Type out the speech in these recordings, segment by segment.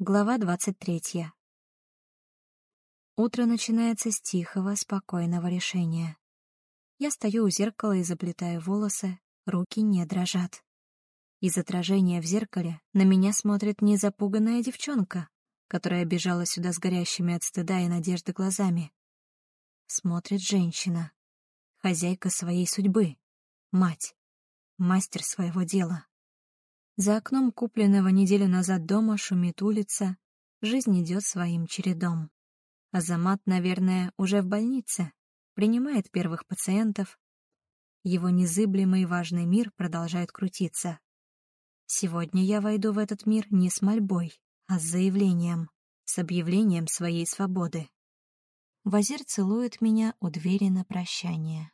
Глава двадцать третья. Утро начинается с тихого, спокойного решения. Я стою у зеркала и заплетаю волосы, руки не дрожат. Из отражения в зеркале на меня смотрит не запуганная девчонка, которая бежала сюда с горящими от стыда и надежды глазами. Смотрит женщина, хозяйка своей судьбы, мать, мастер своего дела. За окном купленного неделю назад дома шумит улица, жизнь идет своим чередом. Азамат, наверное, уже в больнице, принимает первых пациентов. Его незыблемый важный мир продолжает крутиться. Сегодня я войду в этот мир не с мольбой, а с заявлением, с объявлением своей свободы. Вазир целует меня у двери на прощание.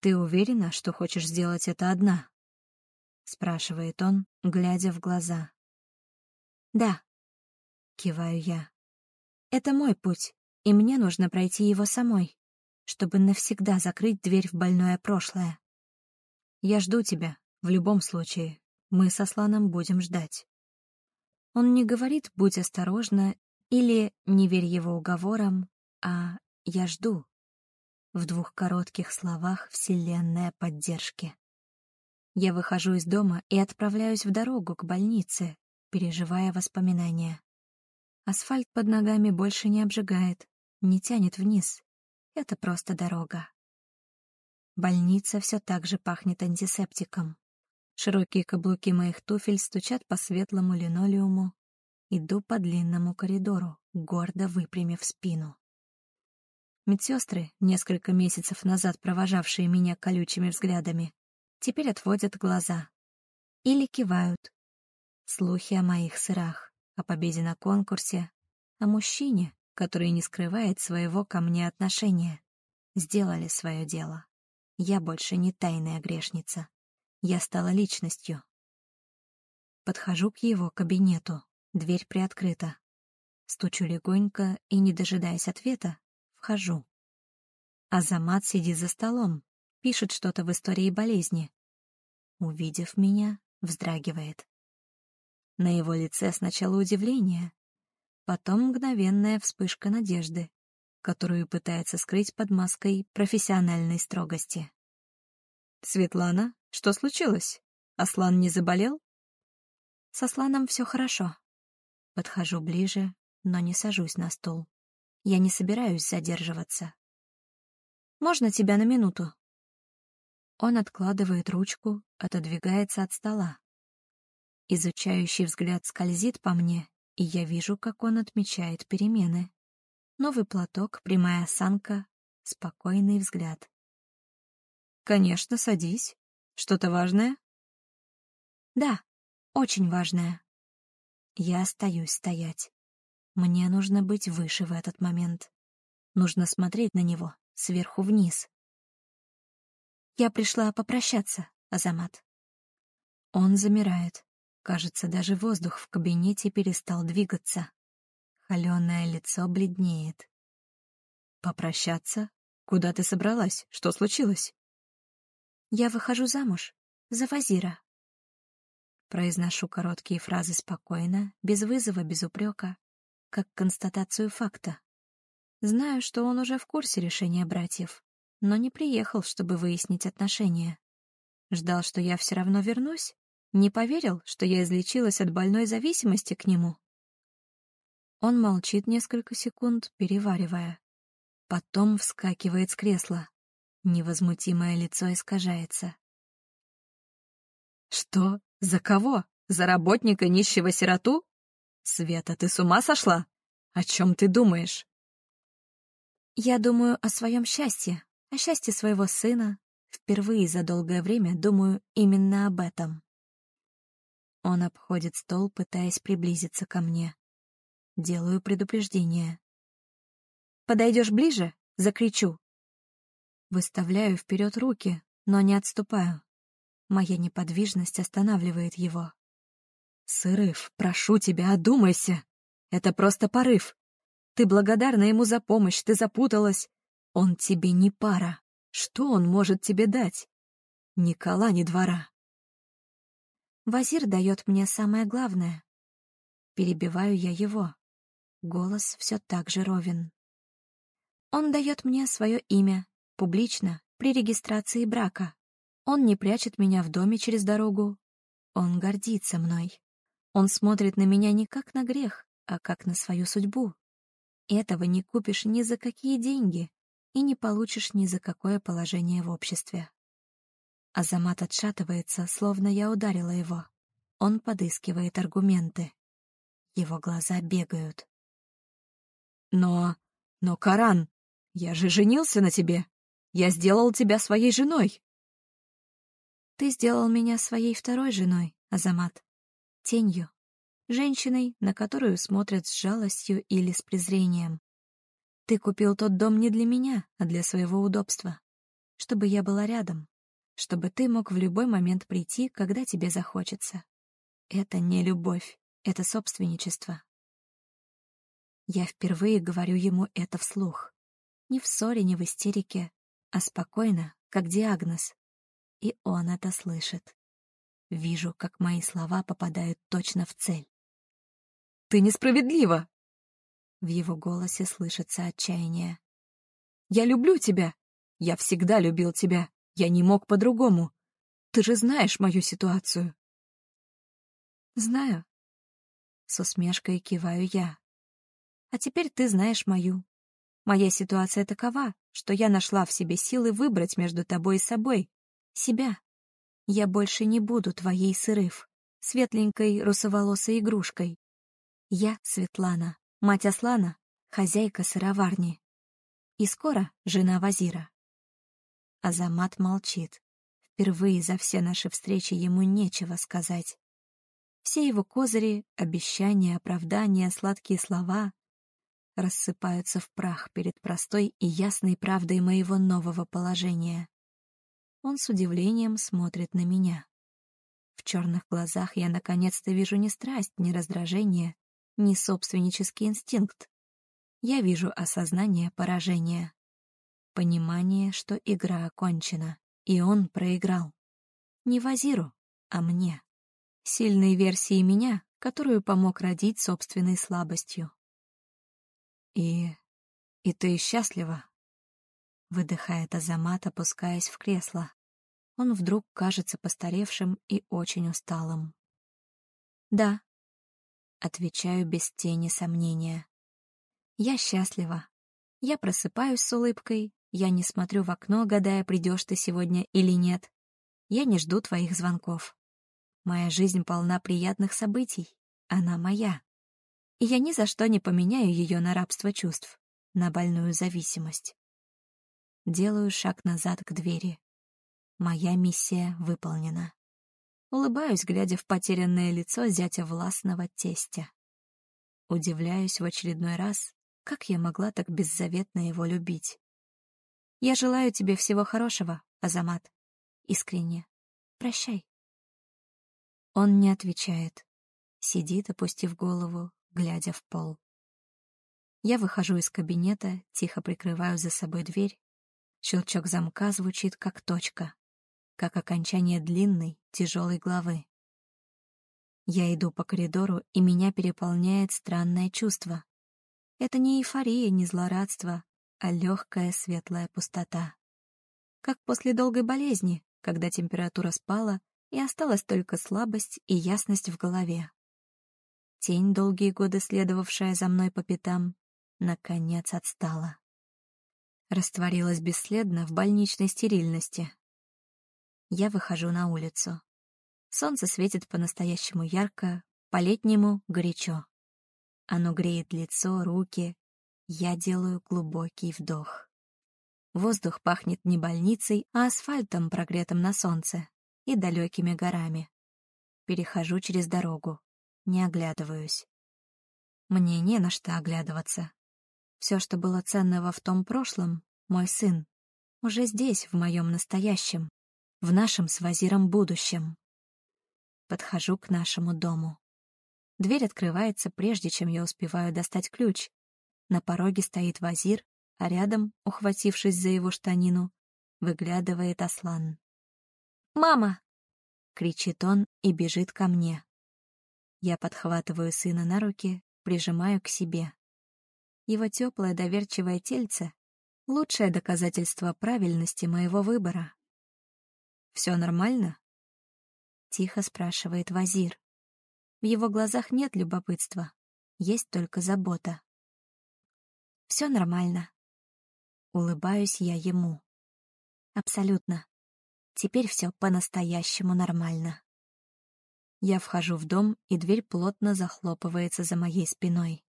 «Ты уверена, что хочешь сделать это одна?» — спрашивает он, глядя в глаза. «Да», — киваю я. «Это мой путь, и мне нужно пройти его самой, чтобы навсегда закрыть дверь в больное прошлое. Я жду тебя, в любом случае. Мы со Сланом будем ждать». Он не говорит «будь осторожна» или «не верь его уговорам», а «я жду». В двух коротких словах вселенная поддержки. Я выхожу из дома и отправляюсь в дорогу к больнице, переживая воспоминания. Асфальт под ногами больше не обжигает, не тянет вниз. Это просто дорога. Больница все так же пахнет антисептиком. Широкие каблуки моих туфель стучат по светлому линолеуму. Иду по длинному коридору, гордо выпрямив спину. Медсестры, несколько месяцев назад провожавшие меня колючими взглядами, теперь отводят глаза. Или кивают. Слухи о моих сырах, о победе на конкурсе, о мужчине, который не скрывает своего ко мне отношения, сделали свое дело. Я больше не тайная грешница. Я стала личностью. Подхожу к его кабинету. Дверь приоткрыта. Стучу легонько и, не дожидаясь ответа, вхожу. Азамат сидит за столом, пишет что-то в истории болезни. Увидев меня, вздрагивает. На его лице сначала удивление, потом мгновенная вспышка надежды, которую пытается скрыть под маской профессиональной строгости. «Светлана, что случилось? Аслан не заболел?» «С Асланом все хорошо». Подхожу ближе, но не сажусь на стол. Я не собираюсь задерживаться. «Можно тебя на минуту?» Он откладывает ручку, отодвигается от стола. Изучающий взгляд скользит по мне, и я вижу, как он отмечает перемены. Новый платок, прямая осанка, спокойный взгляд. «Конечно, садись. Что-то важное?» «Да, очень важное». Я остаюсь стоять. Мне нужно быть выше в этот момент. Нужно смотреть на него сверху вниз. Я пришла попрощаться, Азамат. Он замирает. Кажется, даже воздух в кабинете перестал двигаться. Холеное лицо бледнеет. «Попрощаться? Куда ты собралась? Что случилось?» «Я выхожу замуж. За Вазира». Произношу короткие фразы спокойно, без вызова, без упрека, как констатацию факта. Знаю, что он уже в курсе решения братьев, но не приехал, чтобы выяснить отношения. Ждал, что я все равно вернусь? Не поверил, что я излечилась от больной зависимости к нему? Он молчит несколько секунд, переваривая. Потом вскакивает с кресла. Невозмутимое лицо искажается. «Что? За кого? За работника нищего сироту? Света, ты с ума сошла? О чем ты думаешь?» «Я думаю о своем счастье, о счастье своего сына. Впервые за долгое время думаю именно об этом. Он обходит стол, пытаясь приблизиться ко мне. Делаю предупреждение. «Подойдешь ближе?» — закричу. Выставляю вперед руки, но не отступаю. Моя неподвижность останавливает его. «Сырыв, прошу тебя, одумайся. Это просто порыв. Ты благодарна ему за помощь, ты запуталась. Он тебе не пара. Что он может тебе дать? Ни кола, двора. Вазир дает мне самое главное. Перебиваю я его. Голос все так же ровен. Он дает мне свое имя, публично, при регистрации брака. Он не прячет меня в доме через дорогу. Он гордится мной. Он смотрит на меня не как на грех, а как на свою судьбу. Этого не купишь ни за какие деньги и не получишь ни за какое положение в обществе. Азамат отшатывается, словно я ударила его. Он подыскивает аргументы. Его глаза бегают. «Но... но, Каран, я же женился на тебе. Я сделал тебя своей женой». «Ты сделал меня своей второй женой, Азамат. Тенью. Женщиной, на которую смотрят с жалостью или с презрением. Ты купил тот дом не для меня, а для своего удобства. Чтобы я была рядом. Чтобы ты мог в любой момент прийти, когда тебе захочется. Это не любовь, это собственничество. Я впервые говорю ему это вслух. Не в ссоре, не в истерике, а спокойно, как диагноз. И он это слышит. Вижу, как мои слова попадают точно в цель. «Ты несправедлива!» В его голосе слышится отчаяние. «Я люблю тебя! Я всегда любил тебя! Я не мог по-другому! Ты же знаешь мою ситуацию!» «Знаю». С усмешкой киваю я. «А теперь ты знаешь мою. Моя ситуация такова, что я нашла в себе силы выбрать между тобой и собой. Себя. Я больше не буду твоей сырыв, светленькой русоволосой игрушкой. Я Светлана, мать Аслана, хозяйка сыроварни. И скоро жена Вазира». Азамат молчит. Впервые за все наши встречи ему нечего сказать. Все его козыри, обещания, оправдания, сладкие слова рассыпаются в прах перед простой и ясной правдой моего нового положения. Он с удивлением смотрит на меня. В черных глазах я наконец-то вижу не страсть, не раздражение, не собственнический инстинкт. Я вижу осознание поражения. Понимание, что игра окончена, и он проиграл. Не Вазиру, а мне сильной версии меня, которую помог родить собственной слабостью. «И... и ты счастлива?» — выдыхает Азамат, опускаясь в кресло. Он вдруг кажется постаревшим и очень усталым. «Да», — отвечаю без тени сомнения. «Я счастлива. Я просыпаюсь с улыбкой, я не смотрю в окно, гадая, придешь ты сегодня или нет. Я не жду твоих звонков. Моя жизнь полна приятных событий. Она моя. И я ни за что не поменяю ее на рабство чувств, на больную зависимость. Делаю шаг назад к двери. Моя миссия выполнена. Улыбаюсь, глядя в потерянное лицо зятя властного тестя. Удивляюсь в очередной раз, как я могла так беззаветно его любить. Я желаю тебе всего хорошего, Азамат. Искренне. Прощай. Он не отвечает. Сидит, опустив голову, глядя в пол. Я выхожу из кабинета, тихо прикрываю за собой дверь. Щелчок замка звучит как точка, как окончание длинной, тяжелой главы. Я иду по коридору, и меня переполняет странное чувство. Это не эйфория, не злорадство, а легкая светлая пустота. Как после долгой болезни, когда температура спала, и осталась только слабость и ясность в голове. Тень, долгие годы следовавшая за мной по пятам, наконец отстала. Растворилась бесследно в больничной стерильности. Я выхожу на улицу. Солнце светит по-настоящему ярко, по-летнему горячо. Оно греет лицо, руки. Я делаю глубокий вдох. Воздух пахнет не больницей, а асфальтом, прогретым на солнце и далекими горами. Перехожу через дорогу, не оглядываюсь. Мне не на что оглядываться. Все, что было ценного в том прошлом, мой сын, уже здесь, в моем настоящем, в нашем с Вазиром будущем. Подхожу к нашему дому. Дверь открывается, прежде чем я успеваю достать ключ. На пороге стоит Вазир, а рядом, ухватившись за его штанину, выглядывает Аслан. «Мама!» — кричит он и бежит ко мне. Я подхватываю сына на руки, прижимаю к себе. Его теплое доверчивое тельце — лучшее доказательство правильности моего выбора. «Все нормально?» — тихо спрашивает Вазир. В его глазах нет любопытства, есть только забота. «Все нормально». Улыбаюсь я ему. «Абсолютно. Теперь все по-настоящему нормально». Я вхожу в дом, и дверь плотно захлопывается за моей спиной.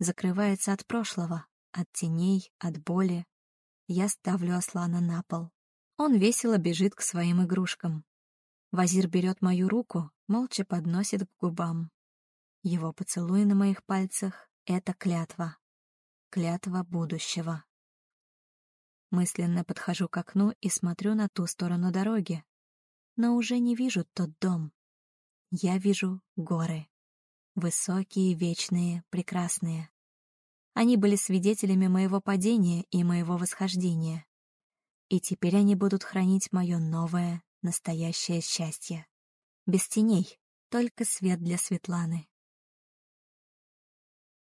Закрывается от прошлого, от теней, от боли. Я ставлю Аслана на пол. Он весело бежит к своим игрушкам. Вазир берет мою руку, молча подносит к губам. Его поцелуй на моих пальцах — это клятва. Клятва будущего. Мысленно подхожу к окну и смотрю на ту сторону дороги. Но уже не вижу тот дом. Я вижу горы. Высокие, вечные, прекрасные. Они были свидетелями моего падения и моего восхождения. И теперь они будут хранить мое новое, настоящее счастье. Без теней, только свет для Светланы.